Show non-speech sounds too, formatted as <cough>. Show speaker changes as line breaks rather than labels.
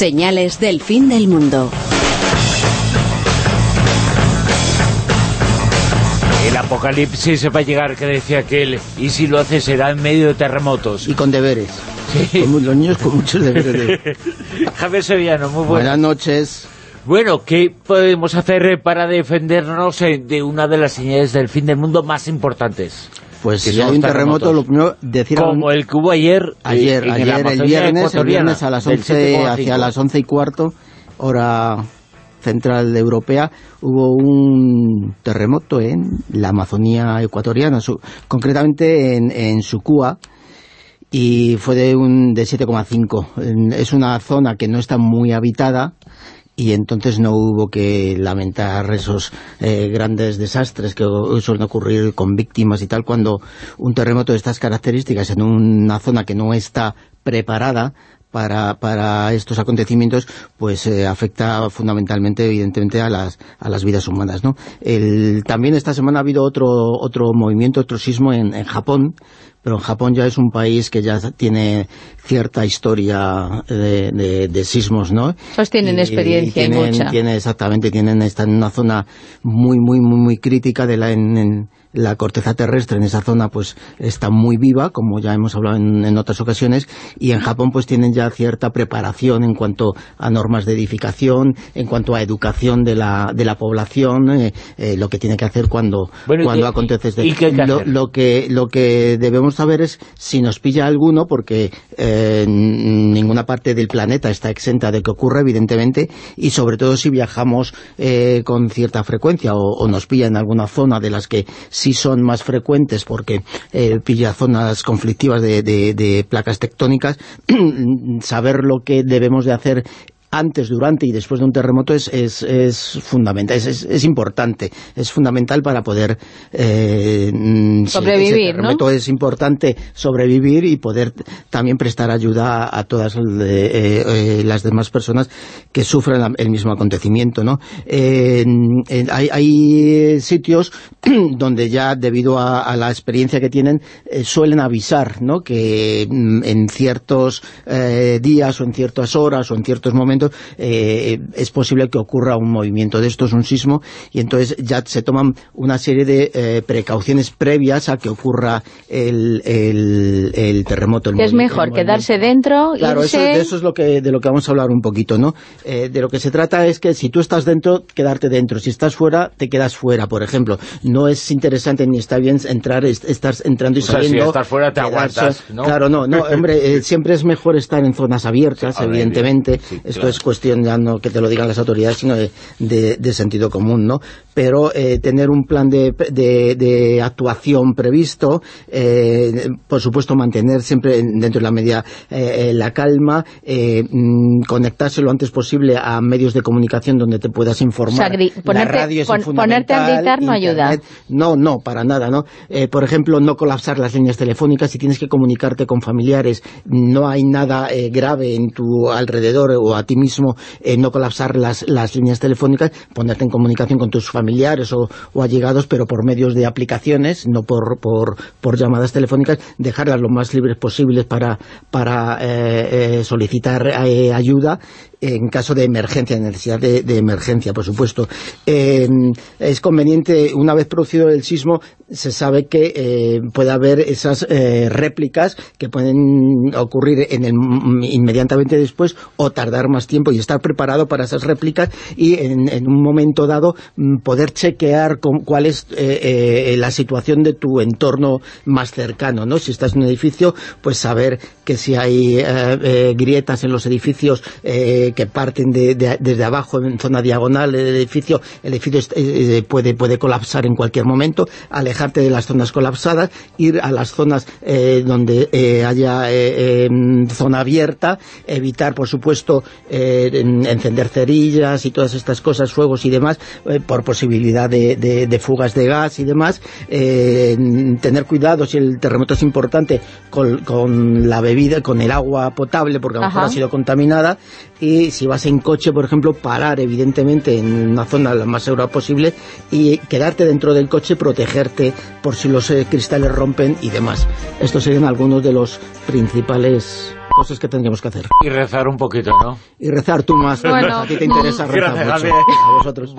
Señales del fin del mundo.
El apocalipsis va a llegar, que decía aquel, y si lo hace será en medio de terremotos.
Y con deberes.
Sí.
Con los niños con muchos deberes. <laughs>
Javier Sevillano, muy bueno.
Buenas noches.
Bueno, ¿qué podemos hacer para defendernos eh, de una de las señales del fin del mundo más importantes?
Pues si hay un terremoto, lo primero, decir
Como el que hubo ayer, eh,
ayer,
en
ayer el, viernes, el viernes a las
del
11,
7,5.
hacia las 11 y cuarto, hora central europea, hubo un terremoto en la Amazonía ecuatoriana, su- concretamente en, en Sucúa, y fue de un de 7,5. En- Es una zona que no está muy habitada y entonces no hubo que lamentar esos eh, grandes desastres que suelen ocurrir con víctimas y tal cuando un terremoto de estas características en una zona que no está preparada para, para estos acontecimientos, pues eh, afecta fundamentalmente, evidentemente, a las, a las vidas humanas, ¿no? El, también esta semana ha habido otro, otro movimiento, otro sismo en, en Japón, pero en Japón ya es un país que ya tiene cierta historia de, de- de sismos, ¿no?
Esos tienen experiencia y
tienen,
mucha.
tienen- exactamente, tienen, están en una zona muy, muy, muy, muy crítica de la, en, en la corteza terrestre, en esa zona pues está muy viva, como ya hemos hablado en, en otras ocasiones, y en Japón pues tienen ya cierta preparación en cuanto a normas de edificación, en cuanto a educación de la, de la población, eh, eh, lo que tiene que hacer cuando,
Bueno, ¿y
cuando
qué-
acontece este-
y qué
lo, lo que lo que debemos saber es si nos pilla alguno porque eh, parte del planeta está exenta de que ocurra evidentemente y sobre todo si viajamos eh, con cierta frecuencia o, nos pilla en alguna zona de las que sí son más frecuentes porque eh, pilla zonas conflictivas de, de- de placas tectónicas <clears throat> saber lo que debemos de hacer antes, durante y después de un terremoto es, es, es fundamental, es, es, es importante, es fundamental para poder eh, mm, si
Sobrevivir,
ese terremoto
¿no?
es importante sobrevivir y poder también prestar ayuda a, todas eh, eh, las demás personas que sufren el mismo acontecimiento, ¿no? Hay, hay sitios <clears throat> donde ya debido a, a la experiencia que tienen suelen avisar, ¿no? Que mm, en ciertos días o en ciertas horas o en ciertos momentos eh, es posible que ocurra un movimiento de estos, un sismo, y entonces ya se toman una serie de eh, precauciones previas a que ocurra el, el, el terremoto. el
es mejor
el
quedarse dentro,
Claro, eso,
irse...
de eso es lo que, de lo que vamos a hablar un poquito, ¿no? Eh, de lo que se trata es que si tú estás dentro, quedarte dentro. Si estás fuera, te quedas fuera, por ejemplo. No es interesante ni está bien entrar, est- estar entrando y
O sea, si
saliendo.
estás fuera, te
quedarse-
aguantas, ¿no?
Claro, no, no, hombre, eh, siempre es mejor estar en zonas abiertas,
Sí,
evidentemente.
sí,
Esto
claro.
Es cuestión ya no que te lo digan las autoridades, sino de, de- de sentido común, ¿no? Pero eh, tener un plan de, de- de actuación previsto, eh, por supuesto mantener siempre en- dentro de la media eh, eh, la calma, mm, conectarse lo antes posible a medios de comunicación donde te puedas informar.
O sea, gri-
La
ponerte-
radio es
pon- ponerte a gritar no ayuda.
no, no, para nada, ¿no? Por ejemplo, no colapsar las líneas telefónicas si tienes que comunicarte con familiares, no hay nada grave en tu alrededor o a ti mismo, no colapsar las, las líneas telefónicas, ponerte en comunicación con tus familiares o, o allegados, pero por medios de aplicaciones, no por, por, por llamadas telefónicas, dejarlas lo más libres posibles para, para eh, eh, solicitar eh, ayuda en caso de emergencia, de necesidad de, emergencia, por supuesto. Eh, es conveniente, una vez producido el sismo, se sabe que eh, puede haber esas eh, réplicas que pueden ocurrir en el, inmediatamente después o tardar más tiempo y estar preparado para esas réplicas y en, un momento dado mm, poder chequear con, cuál es eh, eh, la situación de tu entorno más cercano, ¿no? Si estás en un edificio, pues saber que si hay grietas en los edificios eh, que parten de, de- desde abajo en zona diagonal del edificio, el edificio eh, eh, puede, puede colapsar en cualquier momento, alejarte de las zonas colapsadas, ir a las zonas eh, donde eh, haya eh, em, zona abierta, evitar, por supuesto, eh, en- encender cerillas y todas estas cosas, fuegos y demás, por posibilidad de, de- de fugas de gas y demás, eh, tener cuidado si el terremoto es importante con, con la bebida, con el agua potable, porque a lo mejor ha sido contaminada, y si vas en coche, por ejemplo, parar evidentemente en una zona lo más segura posible y quedarte dentro del coche, protegerte por si los eh, cristales rompen y demás. Estos serían algunos de los principales cosas que tendríamos que hacer.
Y rezar un poquito, ¿no?
Y rezar tú más.
Bueno,
a ti te interesa rezar
Gracias,
mucho. A vosotros.